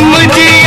समझी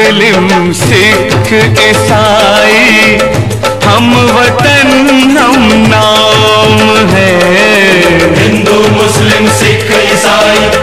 मुस्लिम सिख ईसाई हम वतन हम नाम है। हिंदू मुस्लिम सिख ईसाई।